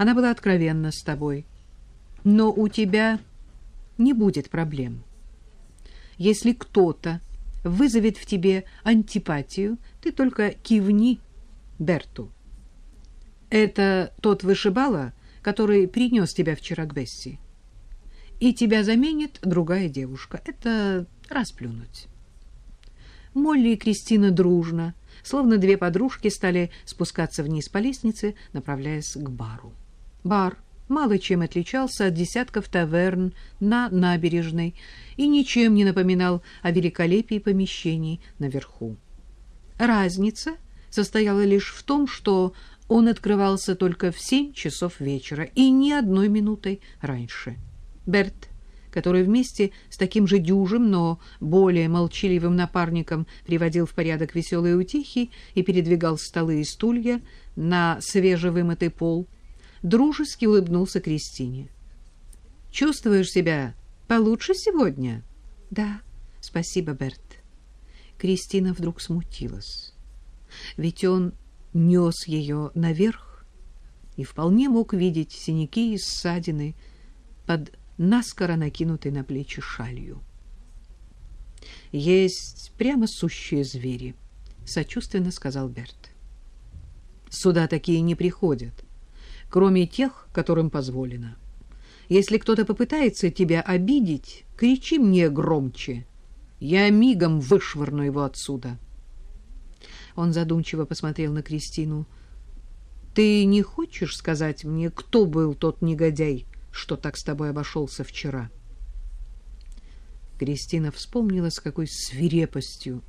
Она была откровенна с тобой. Но у тебя не будет проблем. Если кто-то вызовет в тебе антипатию, ты только кивни Берту. Это тот вышибала, который принес тебя вчера к Бесси. И тебя заменит другая девушка. Это расплюнуть. Молли и Кристина дружно, словно две подружки, стали спускаться вниз по лестнице, направляясь к бару. Бар мало чем отличался от десятков таверн на набережной и ничем не напоминал о великолепии помещений наверху. Разница состояла лишь в том, что он открывался только в семь часов вечера и ни одной минутой раньше. Берт который вместе с таким же дюжим, но более молчаливым напарником приводил в порядок веселые утихи и передвигал столы и стулья на свежевымытый пол, дружески улыбнулся Кристине. «Чувствуешь себя получше сегодня?» «Да, спасибо, Берт». Кристина вдруг смутилась. Ведь он нес ее наверх и вполне мог видеть синяки и ссадины под наскоро накинутой на плечи шалью. «Есть прямо сущие звери», — сочувственно сказал Берт. «Сюда такие не приходят, кроме тех, которым позволено. Если кто-то попытается тебя обидеть, кричи мне громче. Я мигом вышвырну его отсюда». Он задумчиво посмотрел на Кристину. «Ты не хочешь сказать мне, кто был тот негодяй, что так с тобой обошелся вчера. Кристина вспомнила, с какой свирепостью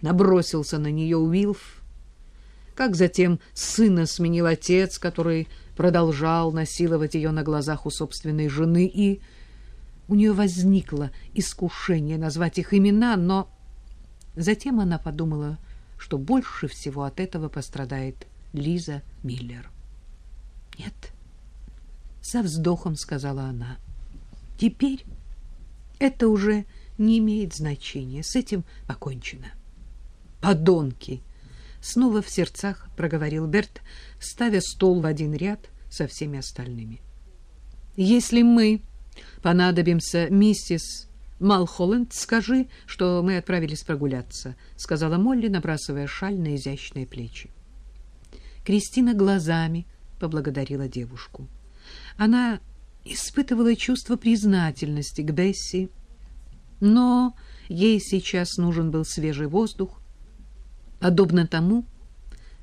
набросился на нее Уилф, как затем сына сменил отец, который продолжал насиловать ее на глазах у собственной жены, и у нее возникло искушение назвать их имена, но затем она подумала, что больше всего от этого пострадает Лиза Миллер. Нет, — со вздохом сказала она. Теперь это уже не имеет значения. С этим покончено. Подонки! Снова в сердцах проговорил Берт, ставя стол в один ряд со всеми остальными. Если мы понадобимся миссис Малхолланд, скажи, что мы отправились прогуляться, сказала Молли, набрасывая шаль на изящные плечи. Кристина глазами поблагодарила девушку. Она испытывала чувство признательности к Бесси, но ей сейчас нужен был свежий воздух, подобно тому,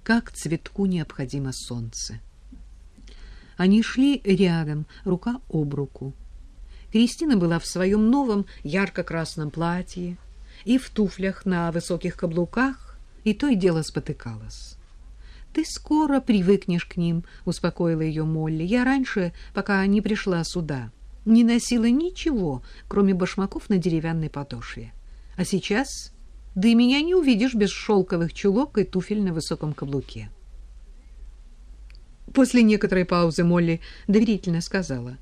как цветку необходимо солнце. Они шли рядом, рука об руку. Кристина была в своем новом ярко-красном платье и в туфлях на высоких каблуках, и то и дело спотыкалась. Ты скоро привыкнешь к ним, успокоила ее Молли. Я раньше, пока не пришла сюда, не носила ничего, кроме башмаков на деревянной подошве. А сейчас ты меня не увидишь без шелковых чулок и туфель на высоком каблуке. После некоторой паузы Молли доверительно сказала: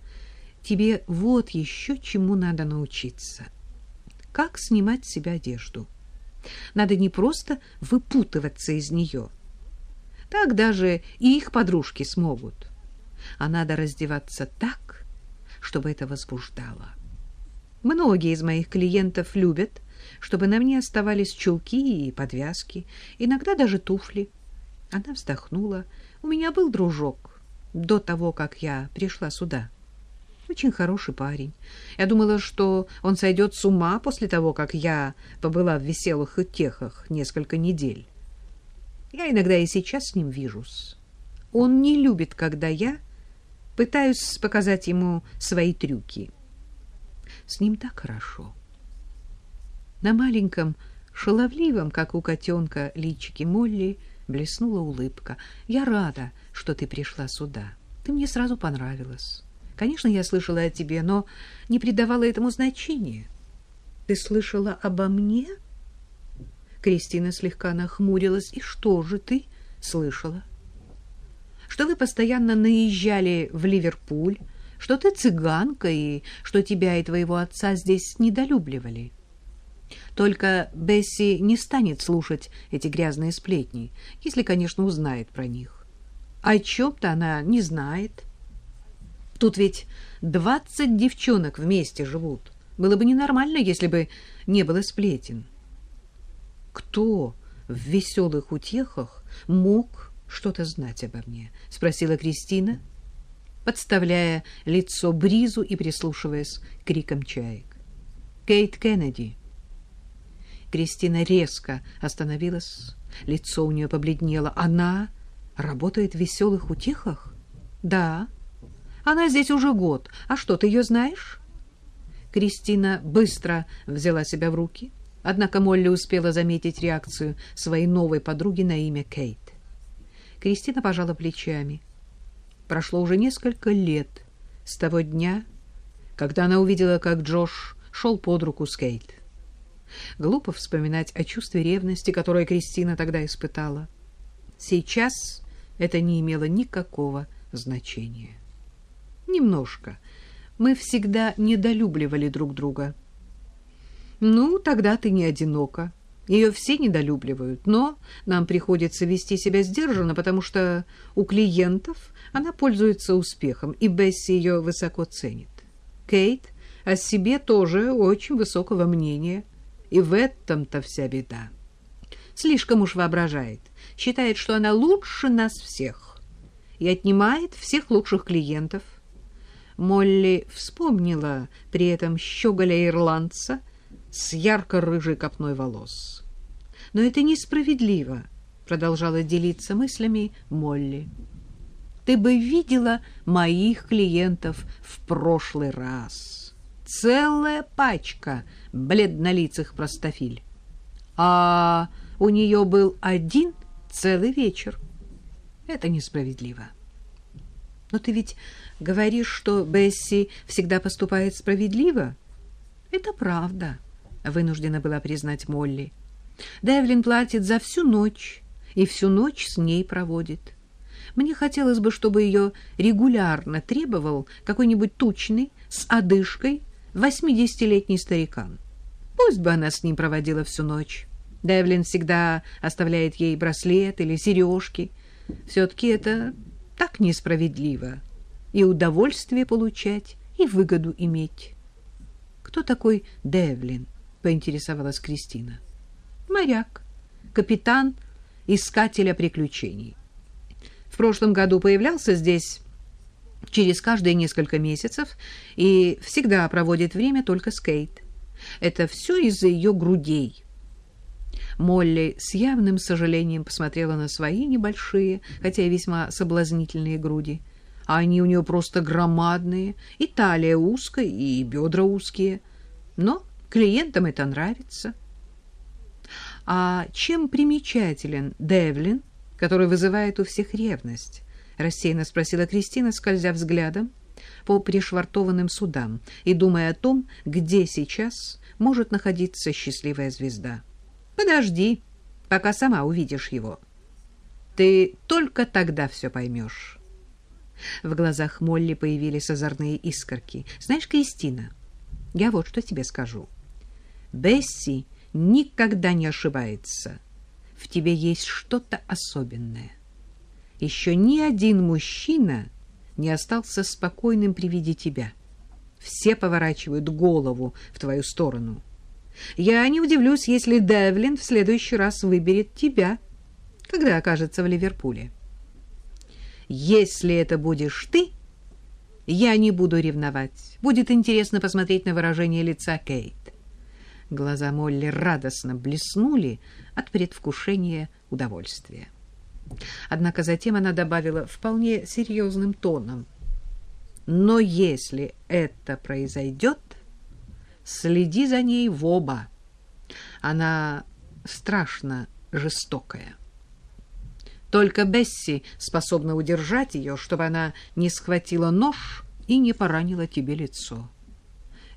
"Тебе вот еще чему надо научиться. Как снимать с себя одежду. Надо не просто выпутываться из нее, так даже и их подружки смогут. А надо раздеваться так, чтобы это возбуждало. Многие из моих клиентов любят, чтобы на мне оставались чулки и подвязки, иногда даже туфли. Она вздохнула. У меня был дружок до того, как я пришла сюда. Очень хороший парень. Я думала, что он сойдет с ума после того, как я побыла в веселых утехах несколько недель. Я иногда и сейчас с ним вижусь. Он не любит, когда я пытаюсь показать ему свои трюки. С ним так хорошо. На маленьком, шаловливом, как у котенка, личике Молли блеснула улыбка. «Я рада, что ты пришла сюда. Ты мне сразу понравилась. Конечно, я слышала о тебе, но не придавала этому значения. Ты слышала обо мне?» Кристина слегка нахмурилась. «И что же ты слышала?» «Что вы постоянно наезжали в Ливерпуль, что ты цыганка и что тебя и твоего отца здесь недолюбливали. Только Бесси не станет слушать эти грязные сплетни, если, конечно, узнает про них. О чем-то она не знает, Тут ведь двадцать девчонок вместе живут. Было бы ненормально, если бы не было сплетен. Кто в веселых утехах мог что-то знать обо мне? — спросила Кристина, подставляя лицо бризу и прислушиваясь к крикам чаек. — Кейт Кеннеди. Кристина резко остановилась, лицо у нее побледнело. Она работает в веселых утехах? — Да. Она здесь уже год. А что, ты ее знаешь? Кристина быстро взяла себя в руки — Однако Молли успела заметить реакцию своей новой подруги на имя Кейт. Кристина пожала плечами. Прошло уже несколько лет с того дня, когда она увидела, как Джош шел под руку с Кейт. Глупо вспоминать о чувстве ревности, которое Кристина тогда испытала. Сейчас это не имело никакого значения. Немножко. Мы всегда недолюбливали друг друга — ну, тогда ты не одинока. Ее все недолюбливают, но нам приходится вести себя сдержанно, потому что у клиентов она пользуется успехом, и Бесси ее высоко ценит. Кейт о себе тоже очень высокого мнения, и в этом-то вся беда. Слишком уж воображает, считает, что она лучше нас всех и отнимает всех лучших клиентов. Молли вспомнила при этом щеголя-ирландца — с ярко-рыжей копной волос. «Но это несправедливо», — продолжала делиться мыслями Молли. «Ты бы видела моих клиентов в прошлый раз. Целая пачка бледнолицых простофиль. А у нее был один целый вечер. Это несправедливо». «Но ты ведь говоришь, что Бесси всегда поступает справедливо?» «Это правда» вынуждена была признать Молли. Девлин платит за всю ночь и всю ночь с ней проводит. Мне хотелось бы, чтобы ее регулярно требовал какой-нибудь тучный, с одышкой, восьмидесятилетний старикан. Пусть бы она с ним проводила всю ночь. Девлин всегда оставляет ей браслет или сережки. Все-таки это так несправедливо. И удовольствие получать, и выгоду иметь. Кто такой Девлин? поинтересовалась Кристина. Моряк, капитан, искателя приключений. В прошлом году появлялся здесь через каждые несколько месяцев и всегда проводит время только с Кейт. Это все из-за ее грудей. Молли с явным сожалением посмотрела на свои небольшие, хотя и весьма соблазнительные груди. А они у нее просто громадные, и талия узкая, и бедра узкие. Но Клиентам это нравится. А чем примечателен Девлин, который вызывает у всех ревность? Рассеянно спросила Кристина, скользя взглядом по пришвартованным судам и думая о том, где сейчас может находиться счастливая звезда. Подожди, пока сама увидишь его. Ты только тогда все поймешь. В глазах Молли появились озорные искорки. Знаешь, Кристина, я вот что тебе скажу. Бесси никогда не ошибается. В тебе есть что-то особенное. Еще ни один мужчина не остался спокойным при виде тебя. Все поворачивают голову в твою сторону. Я не удивлюсь, если Девлин в следующий раз выберет тебя, когда окажется в Ливерпуле. Если это будешь ты, я не буду ревновать. Будет интересно посмотреть на выражение лица Кейт. Глаза Молли радостно блеснули от предвкушения удовольствия. Однако затем она добавила вполне серьезным тоном. «Но если это произойдет, следи за ней в оба. Она страшно жестокая. Только Бесси способна удержать ее, чтобы она не схватила нож и не поранила тебе лицо».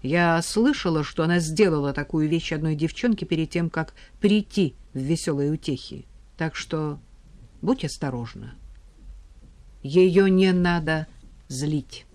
Я слышала, что она сделала такую вещь одной девчонке перед тем, как прийти в веселые утехи. Так что будь осторожна. Ее не надо злить.